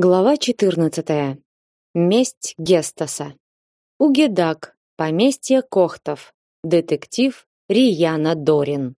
Глава 14. Месть Гестаса. Угедак. Поместье Кохтов. Детектив Рияна Дорин.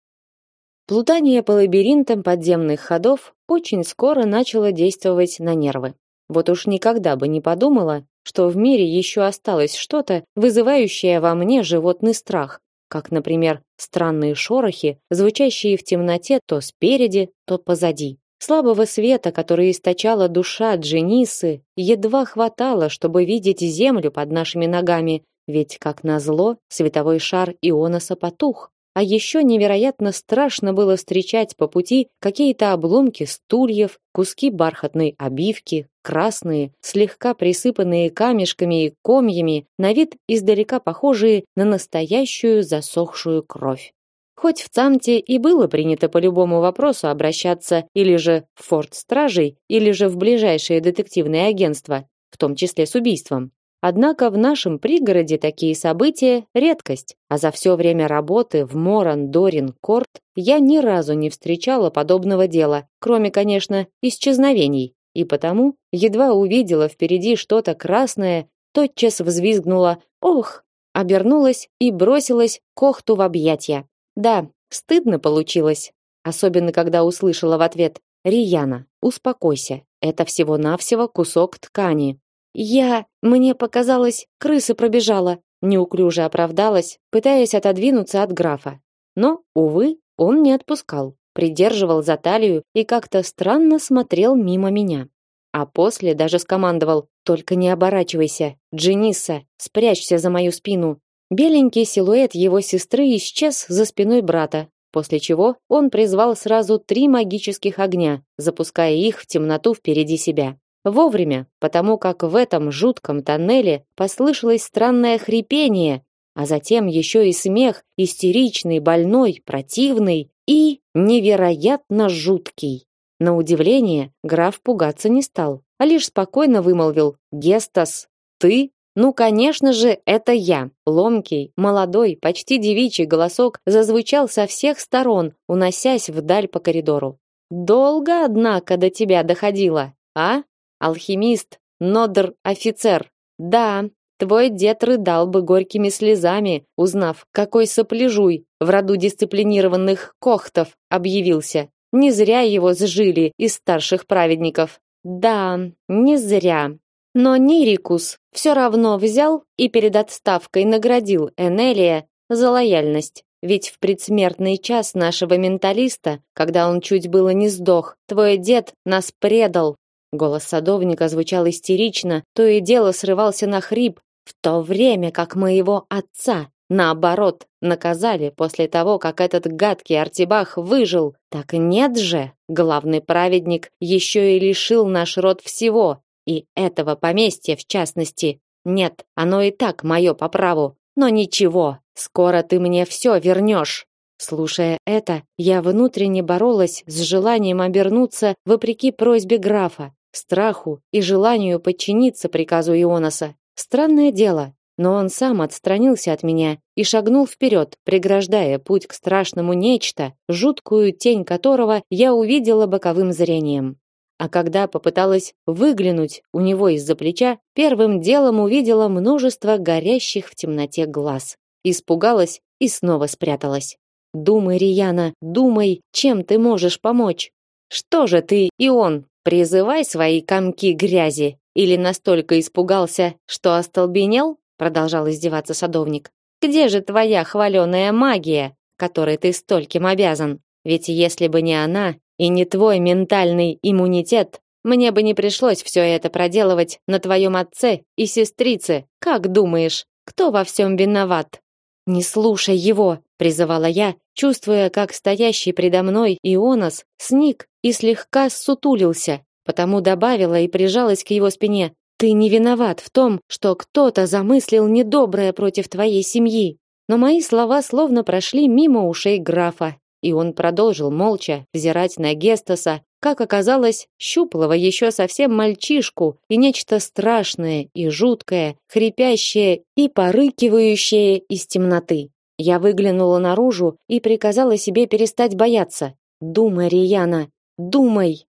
Плутание по лабиринтам подземных ходов очень скоро начало действовать на нервы. Вот уж никогда бы не подумала, что в мире еще осталось что-то, вызывающее во мне животный страх, как, например, странные шорохи, звучащие в темноте то спереди, то позади. Слабого света, который источала душа Дженисы, едва хватало, чтобы видеть землю под нашими ногами, ведь, как назло, световой шар Ионоса потух. А еще невероятно страшно было встречать по пути какие-то обломки стульев, куски бархатной обивки, красные, слегка присыпанные камешками и комьями, на вид издалека похожие на настоящую засохшую кровь. Хоть в Цамте и было принято по любому вопросу обращаться или же в форт стражей, или же в ближайшее детективное агентство, в том числе с убийством. Однако в нашем пригороде такие события редкость, а за все время работы в Моран Дорин Корт я ни разу не встречала подобного дела, кроме, конечно, исчезновений. И потому, едва увидела впереди что-то красное, тотчас взвизгнула: "Ох!" обернулась и бросилась к Охту в объятия. Да, стыдно получилось, особенно когда услышала в ответ: "Рияна, успокойся. Это всего-навсего кусок ткани". Я, мне показалось, крыса пробежала, неуклюже оправдалась, пытаясь отодвинуться от графа. Но увы, он не отпускал, придерживал за талию и как-то странно смотрел мимо меня. А после даже скомандовал: "Только не оборачивайся, Джениса, спрячься за мою спину. Беленький силуэт его сестры исчез за спиной брата, после чего он призвал сразу три магических огня, запуская их в темноту впереди себя. Вовремя, потому как в этом жутком тоннеле послышалось странное хрипение, а затем еще и смех, истеричный, больной, противный и невероятно жуткий. На удивление, граф пугаться не стал, а лишь спокойно вымолвил: "Гестас, ты ну, конечно же, это я. Ломкий, молодой, почти девичий голосок зазвучал со всех сторон, уносясь вдаль по коридору. Долго, однако, до тебя доходило, а? Алхимист, нодр офицер. Да, твой дед рыдал бы горькими слезами, узнав, какой сопляжуй в роду дисциплинированных кохтов объявился. Не зря его сжили из старших праведников. Да, не зря. Но Нирикус все равно взял и перед отставкой наградил Энелия за лояльность. Ведь в предсмертный час нашего менталиста, когда он чуть было не сдох, твой дед нас предал. Голос садовника звучал истерично, то и дело срывался на хрип, в то время как моего отца, наоборот, наказали после того, как этот гадкий Артибах выжил. Так нет же, главный праведник еще и лишил наш род всего, и этого поместья в частности. Нет, оно и так мое по праву. Но ничего, скоро ты мне все вернешь. Слушая это, я внутренне боролась с желанием обернуться вопреки просьбе графа, страху и желанию подчиниться приказу Ионоса. Странное дело, но он сам отстранился от меня и шагнул вперед, преграждая путь к страшному нечто, жуткую тень которого я увидела боковым зрением. А когда попыталась выглянуть у него из-за плеча, первым делом увидела множество горящих в темноте глаз. Испугалась и снова спряталась. Думай, Рияна, думай, чем ты можешь помочь. Что же ты и он, призывай свои комки грязи или настолько испугался, что остолбенел? продолжал издеваться садовник. Где же твоя хваленая магия, которой ты стольким обязан? Ведь если бы не она, и не твой ментальный иммунитет, мне бы не пришлось все это проделывать на твоем отце и сестрице. Как думаешь, кто во всем виноват? Не слушай его, призывала я, чувствуя, как стоящий предо мной Ионос сник и слегка сутулился, потому добавила и прижалась к его спине. Ты не виноват в том, что кто-то замыслил недоброе против твоей семьи. Но мои слова словно прошли мимо ушей графа, и он продолжил молча взирать на Гестаса, как оказалось, щуплого еще совсем мальчишку, и нечто страшное и жуткое, хрипящее и порыкивающее из темноты. Я выглянула наружу и приказала себе перестать бояться. Думай, Рияна, думай.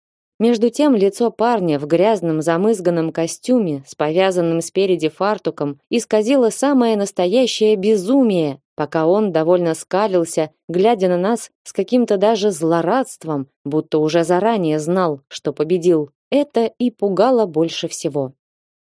Между тем лицо парня в грязном замызганном костюме с повязанным спереди фартуком исказило самое настоящее безумие, пока он довольно скалился, глядя на нас с каким-то даже злорадством, будто уже заранее знал, что победил. Это и пугало больше всего.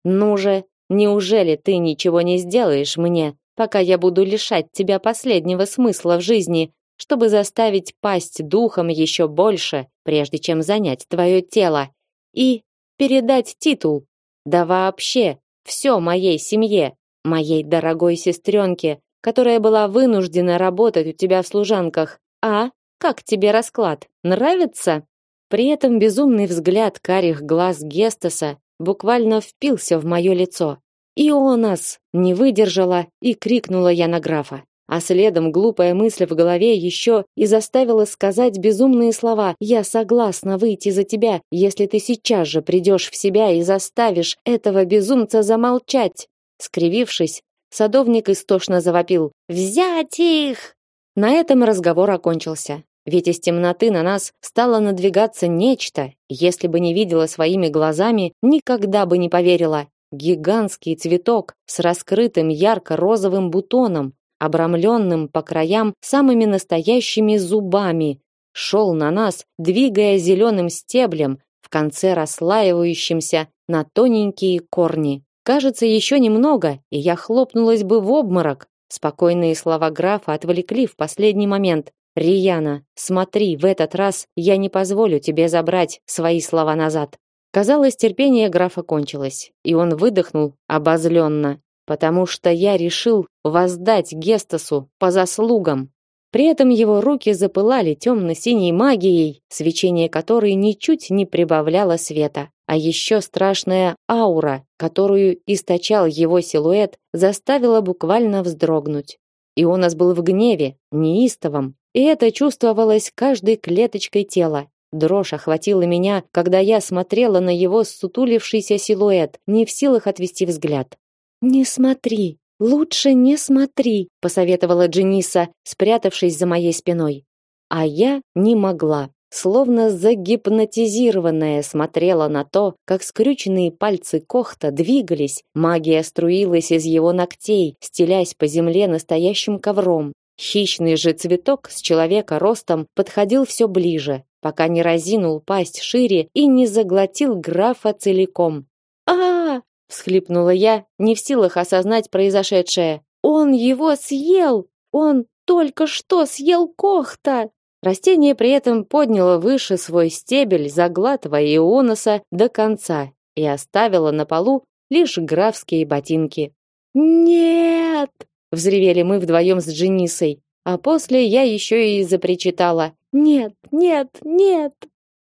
Ну же, неужели ты ничего не сделаешь мне, пока я буду лишать тебя последнего смысла в жизни, чтобы заставить пасть духом еще больше, прежде чем занять твое тело и передать титул, да вообще все моей семье, моей дорогой сестренке, которая была вынуждена работать у тебя в служанках. А как тебе расклад? Нравится? При этом безумный взгляд карих глаз Гестаса буквально впился в мое лицо. «Ионас!» не выдержала и крикнула я на графа. А следом глупая мысль в голове еще и заставила сказать безумные слова «Я согласна выйти за тебя, если ты сейчас же придешь в себя и заставишь этого безумца замолчать». Скривившись, садовник истошно завопил «Взять их!». На этом разговор окончился. Ведь из темноты на нас стало надвигаться нечто, если бы не видела своими глазами, никогда бы не поверила. Гигантский цветок с раскрытым ярко-розовым бутоном, обрамленным по краям самыми настоящими зубами, шел на нас, двигая зеленым стеблем, в конце расслаивающимся на тоненькие корни. Кажется, еще немного, и я хлопнулась бы в обморок. Спокойные слова графа отвлекли в последний момент. Рияна, смотри, в этот раз я не позволю тебе забрать свои слова назад. Казалось, терпение графа кончилось, и он выдохнул обозленно потому что я решил воздать Гестасу по заслугам. При этом его руки запылали темно-синей магией, свечение которой ничуть не прибавляло света. А еще страшная аура, которую источал его силуэт, заставила буквально вздрогнуть. И он нас был в гневе, неистовом, и это чувствовалось каждой клеточкой тела. Дрожь охватила меня, когда я смотрела на его сутулившийся силуэт, не в силах отвести взгляд. Не смотри, лучше не смотри, посоветовала Джениса, спрятавшись за моей спиной. А я не могла, словно загипнотизированная смотрела на то, как скрюченные пальцы Кохта двигались, магия струилась из его ногтей, стелясь по земле настоящим ковром. Хищный же цветок с человека ростом подходил все ближе, пока не разинул пасть шире и не заглотил графа целиком. А, всхлипнула я, не в силах осознать произошедшее. Он его съел. Он только что съел Кохта. Растение при этом подняло выше свой стебель, заглатывая Ионоса до конца, и оставило на полу лишь графские ботинки. Нет! взревели мы вдвоем с Дженисой, а после я еще и запричитала: "Нет, нет, нет!"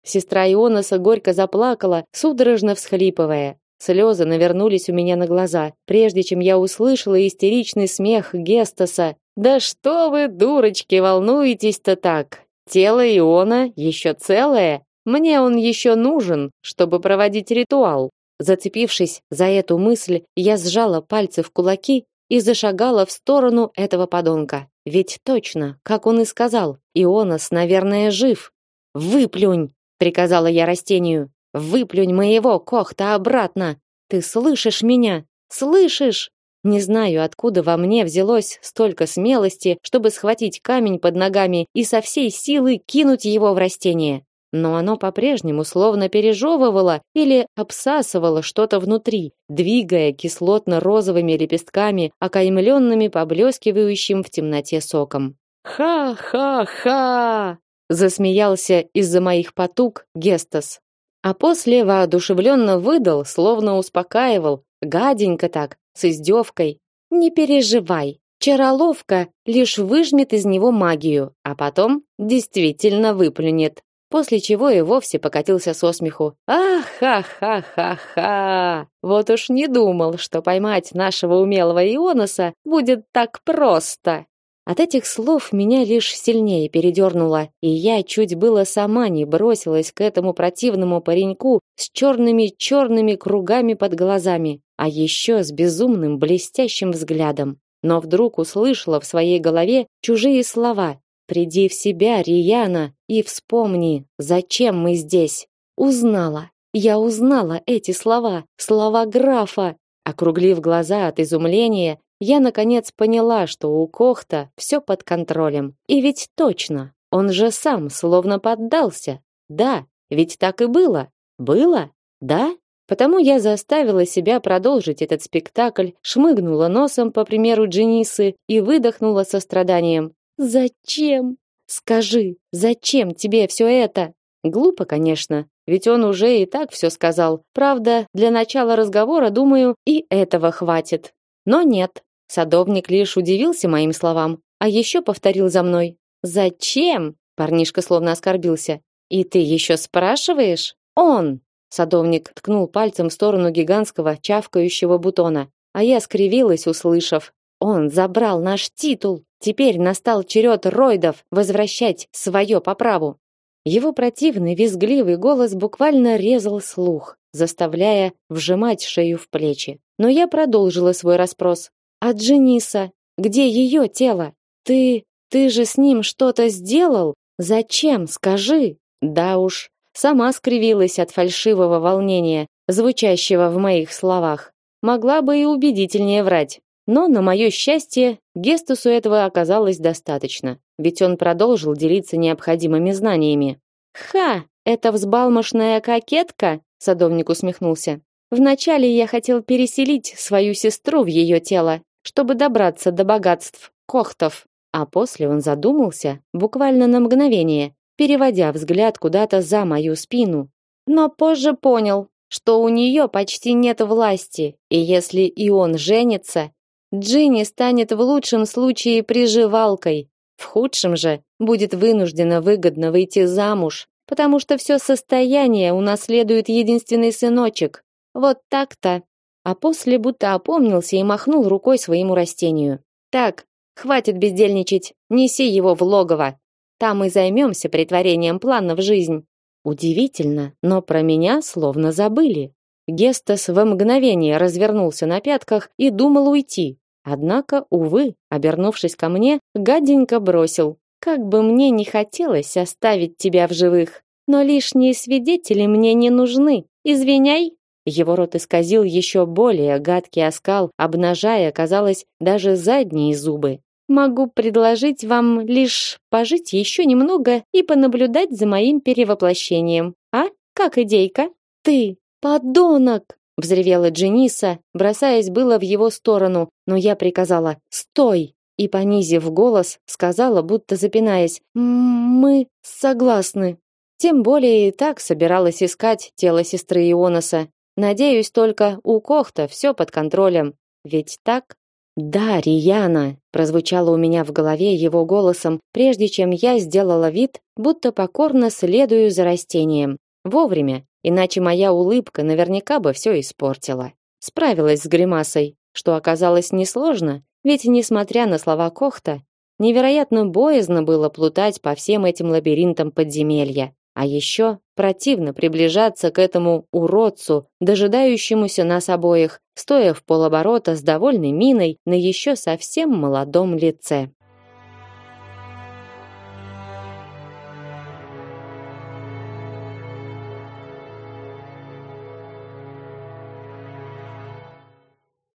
Сестра Ионоса горько заплакала, судорожно всхлипывая. Слезы навернулись у меня на глаза, прежде чем я услышала истеричный смех Гестаса. «Да что вы, дурочки, волнуетесь-то так? Тело Иона еще целое. Мне он еще нужен, чтобы проводить ритуал». Зацепившись за эту мысль, я сжала пальцы в кулаки и зашагала в сторону этого подонка. Ведь точно, как он и сказал, Ионас, наверное, жив. «Выплюнь!» — приказала я растению. Выплюнь моего кохта обратно. Ты слышишь меня? Слышишь? Не знаю, откуда во мне взялось столько смелости, чтобы схватить камень под ногами и со всей силы кинуть его в растение. Но оно по-прежнему словно пережевывало или обсасывало что-то внутри, двигая кислотно-розовыми лепестками, окаймленными поблескивающим в темноте соком. «Ха-ха-ха!» засмеялся из-за моих потуг Гестас. А после воодушевленно выдал, словно успокаивал, гаденько так, с издевкой. «Не переживай, чароловка лишь выжмет из него магию, а потом действительно выплюнет». После чего и вовсе покатился со смеху. «Ах-ха-ха-ха-ха! Вот уж не думал, что поймать нашего умелого Ионоса будет так просто!» От этих слов меня лишь сильнее передернуло, и я чуть было сама не бросилась к этому противному пареньку с черными-черными кругами под глазами, а еще с безумным блестящим взглядом. Но вдруг услышала в своей голове чужие слова. «Приди в себя, Рияна, и вспомни, зачем мы здесь». Узнала. Я узнала эти слова, слова графа. Округлив глаза от изумления, я наконец поняла, что у Кохта все под контролем. И ведь точно, он же сам словно поддался. Да, ведь так и было. Было? Да? Потому я заставила себя продолжить этот спектакль, шмыгнула носом по примеру Дженисы и выдохнула со страданием. Зачем? Скажи, зачем тебе все это? Глупо, конечно, ведь он уже и так все сказал. Правда, для начала разговора, думаю, и этого хватит. Но нет. Садовник лишь удивился моим словам, а еще повторил за мной: "Зачем?" Парнишка словно оскорбился. "И ты еще спрашиваешь? Он!" Садовник ткнул пальцем в сторону гигантского чавкающего бутона, а я скривилась, услышав: "Он забрал наш титул. Теперь настал черед Ройдов возвращать свое по праву". Его противный визгливый голос буквально резал слух, заставляя вжимать шею в плечи. Но я продолжила свой расспрос. А Джениса, где ее тело? Ты, ты же с ним что-то сделал? Зачем, скажи? Да уж, сама скривилась от фальшивого волнения, звучащего в моих словах. Могла бы и убедительнее врать. Но, на мое счастье, Гестусу этого оказалось достаточно, ведь он продолжил делиться необходимыми знаниями. «Ха! Это взбалмошная кокетка?» Садовник усмехнулся. «Вначале я хотел переселить свою сестру в ее тело, чтобы добраться до богатств Кохтов, а после он задумался, буквально на мгновение, переводя взгляд куда-то за мою спину. Но позже понял, что у нее почти нет власти, и если и он женится, Джинни станет в лучшем случае приживалкой, в худшем же будет вынуждена выгодно выйти замуж, потому что все состояние унаследует единственный сыночек. Вот так-то. А после будто опомнился и махнул рукой своему растению. Так, хватит бездельничать, неси его в логово. Там и займемся притворением плана в жизнь. Удивительно, но про меня словно забыли. Гестас в мгновение развернулся на пятках и думал уйти, Однако, увы, обернувшись ко мне, гаденько бросил: "Как бы мне не хотелось оставить тебя в живых, но лишние свидетели мне не нужны. Извиняй". Его рот исказил еще более гадкий оскал, обнажая, казалось, даже задние зубы. Могу предложить вам лишь пожить еще немного и понаблюдать за моим перевоплощением. А? Как идейка? Ты подонок, взревела Джениса, бросаясь было в его сторону, но я приказала: "Стой!" и понизив голос, сказала, будто запинаясь: "Мы согласны". Тем более и так собиралась искать тело сестры Ионоса. Надеюсь, только у Кохта все под контролем. Ведь так? Да, Рияна, прозвучало у меня в голове его голосом, прежде чем я сделала вид, будто покорно следую за растением. Вовремя, иначе моя улыбка наверняка бы все испортила. Справилась с гримасой, что оказалось несложно, ведь несмотря на слова Кохта, невероятно боязно было плутать по всем этим лабиринтам подземелья. А еще противно приближаться к этому уродцу, дожидающемуся нас обоих, стоя в полоборота с довольной миной на еще совсем молодом лице.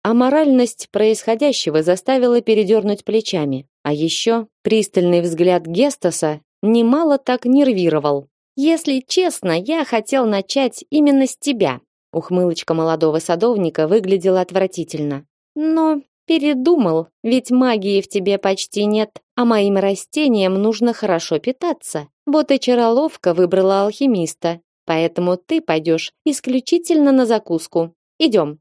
Аморальность происходящего заставила передернуть плечами, а еще пристальный взгляд Гестаса немало так нервировал. Если честно, я хотел начать именно с тебя. Ухмылочка молодого садовника выглядела отвратительно. Но передумал, ведь магии в тебе почти нет, а моим растениям нужно хорошо питаться. Вот и чароловка выбрала алхимиста, поэтому ты пойдешь исключительно на закуску. Идем.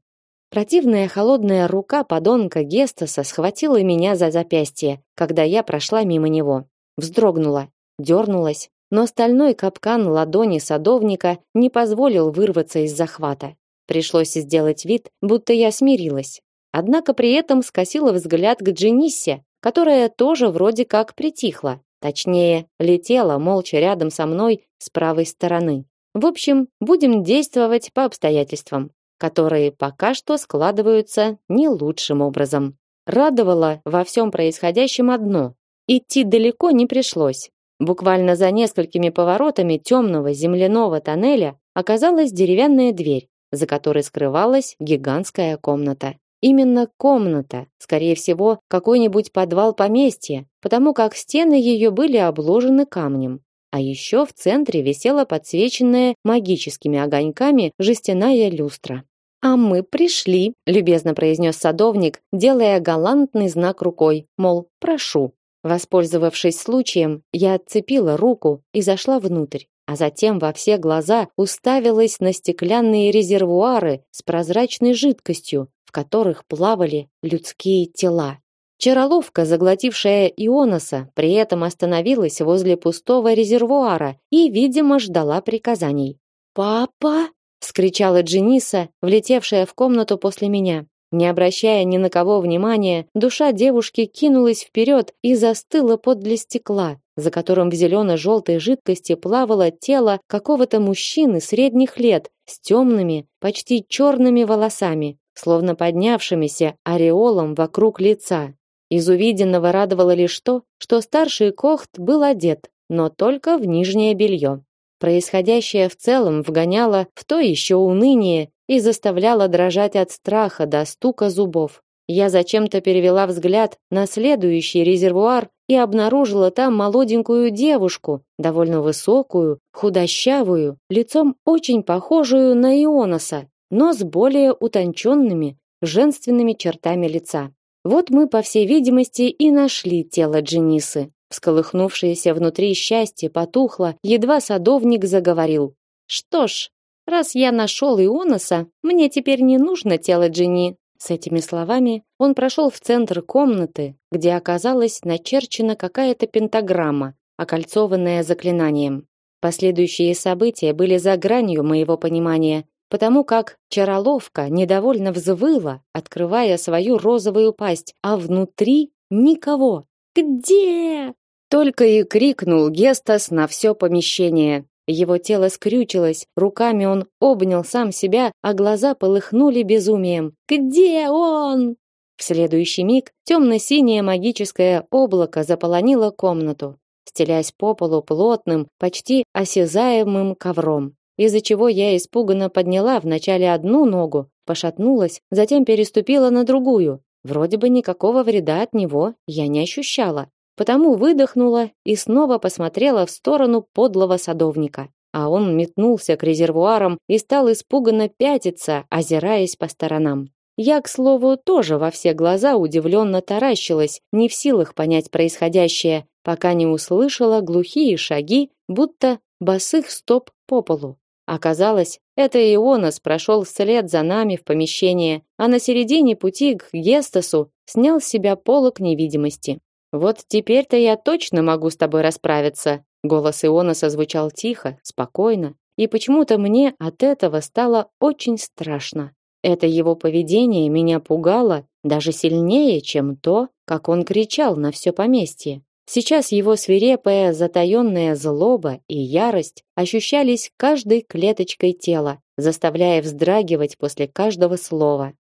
Противная холодная рука подонка Гестаса схватила меня за запястье, когда я прошла мимо него. Вздрогнула, дернулась, но стальной капкан ладони садовника не позволил вырваться из захвата. Пришлось сделать вид, будто я смирилась. Однако при этом скосила взгляд к Джениссе, которая тоже вроде как притихла, точнее, летела молча рядом со мной с правой стороны. В общем, будем действовать по обстоятельствам которые пока что складываются не лучшим образом. Радовало во всем происходящем одно: идти далеко не пришлось. Буквально за несколькими поворотами темного земляного тоннеля оказалась деревянная дверь, за которой скрывалась гигантская комната. Именно комната, скорее всего, какой-нибудь подвал поместья, потому как стены ее были обложены камнем. А еще в центре висела подсвеченная магическими огоньками жестяная люстра. «А мы пришли», — любезно произнес садовник, делая галантный знак рукой, мол, прошу. Воспользовавшись случаем, я отцепила руку и зашла внутрь, а затем во все глаза уставилась на стеклянные резервуары с прозрачной жидкостью, в которых плавали людские тела. Чароловка, заглотившая Ионоса, при этом остановилась возле пустого резервуара и, видимо, ждала приказаний. «Папа!» вскричала Джениса, влетевшая в комнату после меня. Не обращая ни на кого внимания, душа девушки кинулась вперед и застыла подле стекла, за которым в зелено-желтой жидкости плавало тело какого-то мужчины средних лет с темными, почти черными волосами, словно поднявшимися ореолом вокруг лица. Из увиденного радовало лишь то, что старший Кохт был одет, но только в нижнее белье. Происходящее в целом вгоняло в то еще уныние и заставляло дрожать от страха до стука зубов. Я зачем-то перевела взгляд на следующий резервуар и обнаружила там молоденькую девушку, довольно высокую, худощавую, лицом очень похожую на Ионоса, но с более утонченными, женственными чертами лица. Вот мы, по всей видимости, и нашли тело Дженисы. Всколыхнувшееся внутри счастье потухло, едва садовник заговорил. Что ж, раз я нашел Ионоса, мне теперь не нужно тело Джинни. С этими словами он прошел в центр комнаты, где оказалась начерчена какая-то пентаграмма, окольцованная заклинанием. Последующие события были за гранью моего понимания, потому как чароловка недовольно взвыла, открывая свою розовую пасть, а внутри никого. Где? Только и крикнул Гестас на все помещение. Его тело скрючилось, руками он обнял сам себя, а глаза полыхнули безумием. «Где он?» В следующий миг темно-синее магическое облако заполонило комнату, стелясь по полу плотным, почти осязаемым ковром, из-за чего я испуганно подняла вначале одну ногу, пошатнулась, затем переступила на другую. Вроде бы никакого вреда от него я не ощущала. Потому выдохнула и снова посмотрела в сторону подлого садовника. А он метнулся к резервуарам и стал испуганно пятиться, озираясь по сторонам. Я, к слову, тоже во все глаза удивленно таращилась, не в силах понять происходящее, пока не услышала глухие шаги, будто босых стоп по полу. Оказалось, это Ионас прошел вслед за нами в помещение, а на середине пути к Гестасу снял с себя полог невидимости. Вот теперь-то я точно могу с тобой расправиться. Голос Иона созвучал тихо, спокойно, и почему-то мне от этого стало очень страшно. Это его поведение меня пугало даже сильнее, чем то, как он кричал на все поместье. Сейчас его свирепая, затаённая злоба и ярость ощущались каждой клеточкой тела, заставляя вздрагивать после каждого слова.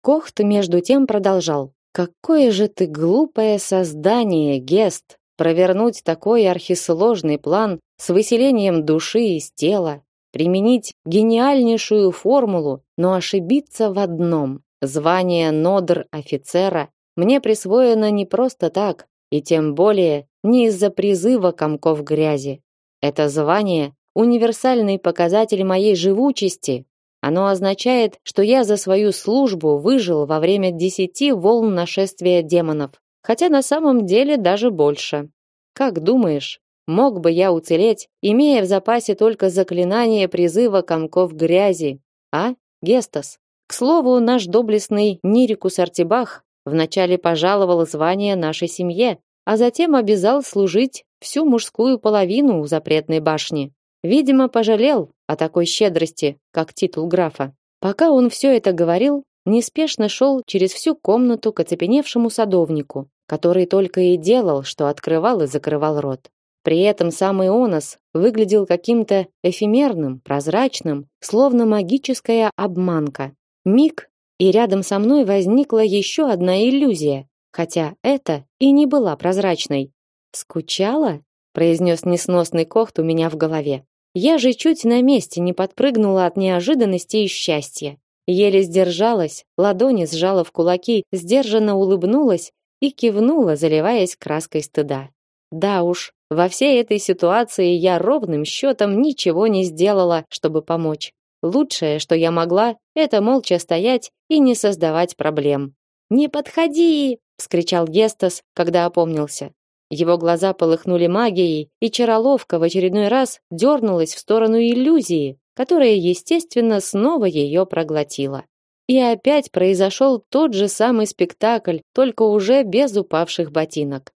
Кохт между тем продолжал: Какое же ты глупое создание, Гест, провернуть такой архисложный план с выселением души из тела, применить гениальнейшую формулу, но ошибиться в одном. Звание нодр офицера мне присвоено не просто так, и тем более не из-за призыва комков грязи. Это звание универсальный показатель моей живучести, оно означает, что я за свою службу выжил во время десяти волн нашествия демонов, хотя на самом деле даже больше. Как думаешь, мог бы я уцелеть, имея в запасе только заклинание призыва комков грязи, а, Гестас? К слову, наш доблестный Нирикус Артибах вначале пожаловал звание нашей семье, а затем обязал служить всю мужскую половину у запретной башни. Видимо, пожалел о такой щедрости, как титул графа. Пока он все это говорил, неспешно шел через всю комнату к оцепеневшему садовнику, который только и делал, что открывал и закрывал рот. При этом самый Онос выглядел каким-то эфемерным, прозрачным, словно магическая обманка. Миг, и рядом со мной возникла еще одна иллюзия, хотя это и не была прозрачной. «Скучала?» – произнес несносный кохт у меня в голове. Я же чуть на месте не подпрыгнула от неожиданности и счастья. Еле сдержалась, ладони сжала в кулаки, сдержанно улыбнулась и кивнула, заливаясь краской стыда. Да уж, во всей этой ситуации я ровным счетом ничего не сделала, чтобы помочь. Лучшее, что я могла, это молча стоять и не создавать проблем. «Не подходи!» — вскричал Гестас, когда опомнился. Его глаза полыхнули магией, и чароловка в очередной раз дернулась в сторону иллюзии, которая, естественно, снова ее проглотила. И опять произошел тот же самый спектакль, только уже без упавших ботинок.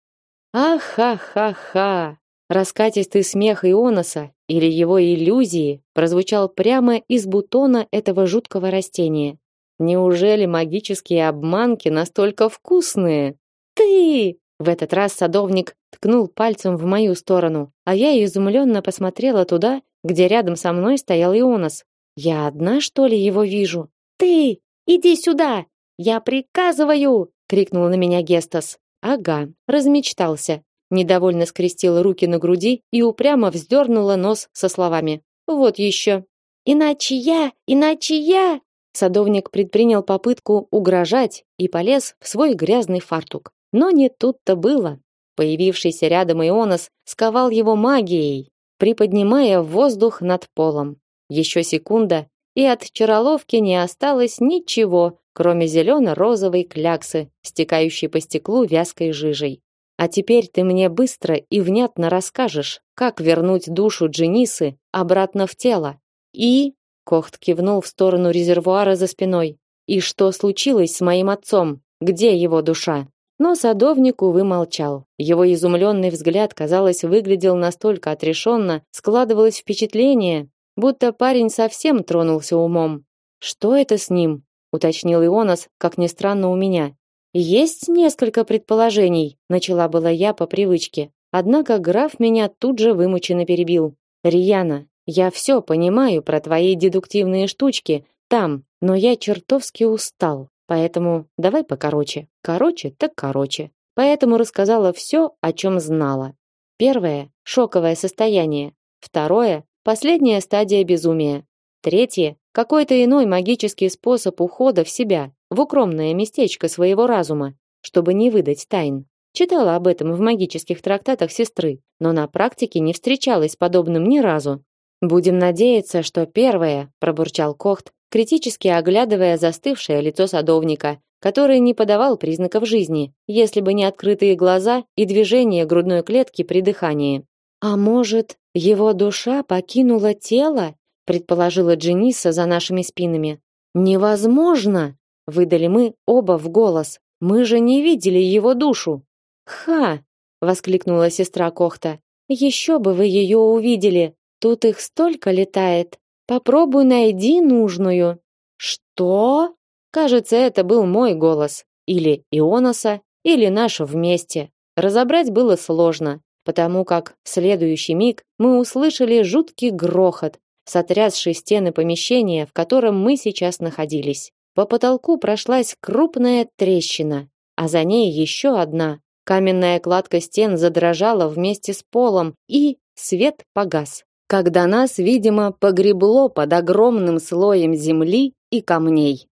Ах-ха-ха-ха! Раскатистый смех Ионоса или его иллюзии прозвучал прямо из бутона этого жуткого растения. Неужели магические обманки настолько вкусные? Ты! В этот раз садовник ткнул пальцем в мою сторону, а я изумленно посмотрела туда, где рядом со мной стоял Ионос. Я одна, что ли, его вижу? Ты! Иди сюда! Я приказываю! крикнул на меня Гестас. Ага, размечтался. Недовольно скрестила руки на груди и упрямо вздернула нос со словами: "Вот еще. Иначе я, иначе я". Садовник предпринял попытку угрожать и полез в свой грязный фартук. Но не тут-то было. Появившийся рядом Ионос сковал его магией, приподнимая воздух над полом. Еще секунда, и от чароловки не осталось ничего, кроме зелено-розовой кляксы, стекающей по стеклу вязкой жижей. А теперь ты мне быстро и внятно расскажешь, как вернуть душу Дженисы обратно в тело. И Кохт кивнул в сторону резервуара за спиной. И что случилось с моим отцом? Где его душа? Но садовник увы молчал. Его изумленный взгляд, казалось, выглядел настолько отрешенно, складывалось впечатление, будто парень совсем тронулся умом. Что это с ним? уточнил Ионас, как ни странно у меня. Есть несколько предположений, начала была я по привычке. Однако граф меня тут же вымученно перебил. Рияна, я все понимаю про твои дедуктивные штучки там, но я чертовски устал. Поэтому давай покороче. Короче, так короче. Поэтому рассказала все, о чем знала. Первое шоковое состояние. Второе последняя стадия безумия. Третье какой-то иной магический способ ухода в себя, в укромное местечко своего разума, чтобы не выдать тайн. Читала об этом в магических трактатах сестры, но на практике не встречалась с подобным ни разу. Будем надеяться, что первое, пробурчал Кохт, критически оглядывая застывшее лицо садовника, который не подавал признаков жизни, если бы не открытые глаза и движение грудной клетки при дыхании. А может, его душа покинула тело, предположила Джениса за нашими спинами. Невозможно, выдали мы оба в голос. Мы же не видели его душу. Ха, воскликнула сестра Кохта. Еще бы вы ее увидели. Тут их столько летает. Попробуй найди нужную. Что? Кажется, это был мой голос, или Ионоса, или наш вместе. Разобрать было сложно, потому как в следующий миг мы услышали жуткий грохот, сотрясший стены помещения, в котором мы сейчас находились. По потолку прошлась крупная трещина, а за ней еще одна. Каменная кладка стен задрожала вместе с полом, и свет погас. Когда нас, видимо, погребло под огромным слоем земли и камней.